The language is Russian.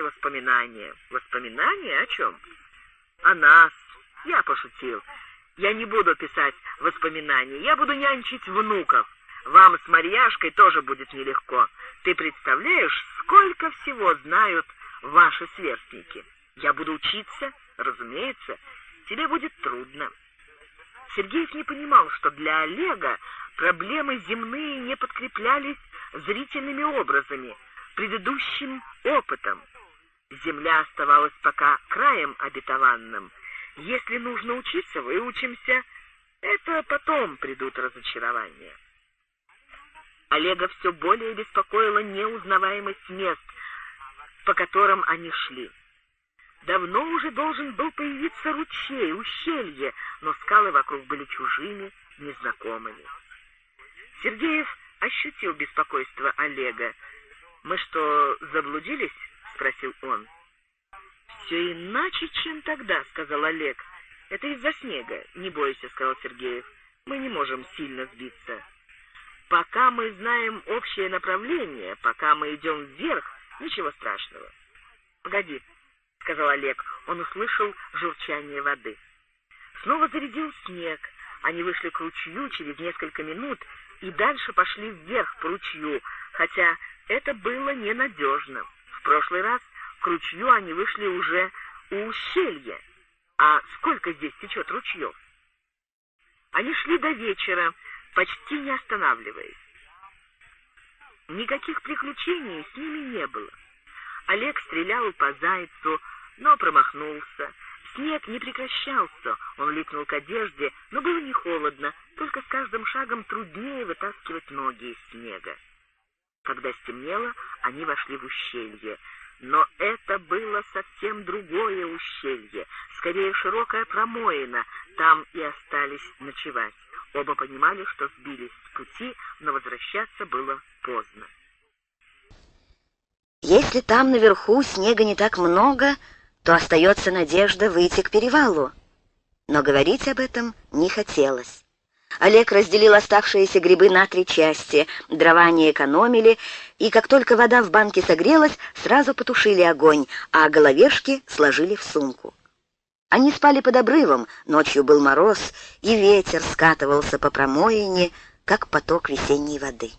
эти воспоминания. Воспоминания о чем? О нас. Я пошутил. Я не буду писать воспоминания, я буду нянчить внуков. Вам с Марьяшкой тоже будет нелегко. Ты представляешь, сколько всего знают ваши сверстники? Я буду учиться, разумеется. Тебе будет трудно. Сергеев не понимал, что для Олега проблемы земные не подкреплялись зрительными образами, предыдущим опытом. Земля оставалась пока краем обетованным. Если нужно учиться, выучимся. Это потом придут разочарования. Олега все более беспокоила неузнаваемость мест, по которым они шли. Давно уже должен был появиться ручей, ущелье, но скалы вокруг были чужими, незнакомыми. Сергеев ощутил беспокойство Олега. «Мы что, заблудились?» — спросил он. «Все иначе, чем тогда», — сказал Олег. «Это из-за снега. Не бойся», — сказал Сергеев. «Мы не можем сильно сбиться». «Пока мы знаем общее направление, пока мы идем вверх, ничего страшного». «Погоди», — сказал Олег. Он услышал журчание воды. Снова зарядил снег. Они вышли к ручью через несколько минут и дальше пошли вверх по ручью, хотя это было ненадежно. Прошлый раз к ручью они вышли уже у ущелья. А сколько здесь течет ручьев? Они шли до вечера, почти не останавливаясь. Никаких приключений с ними не было. Олег стрелял по зайцу, но промахнулся. Снег не прекращался, он липнул к одежде, но было не холодно, только с каждым шагом труднее вытаскивать ноги из снега. Когда стемнело, они вошли в ущелье. Но это было совсем другое ущелье, скорее широкая промоина, там и остались ночевать. Оба понимали, что сбились с пути, но возвращаться было поздно. Если там наверху снега не так много, то остается надежда выйти к перевалу. Но говорить об этом не хотелось. Олег разделил оставшиеся грибы на три части. Дрова не экономили, и как только вода в банке согрелась, сразу потушили огонь, а головешки сложили в сумку. Они спали под обрывом, ночью был мороз, и ветер скатывался по промоине, как поток весенней воды.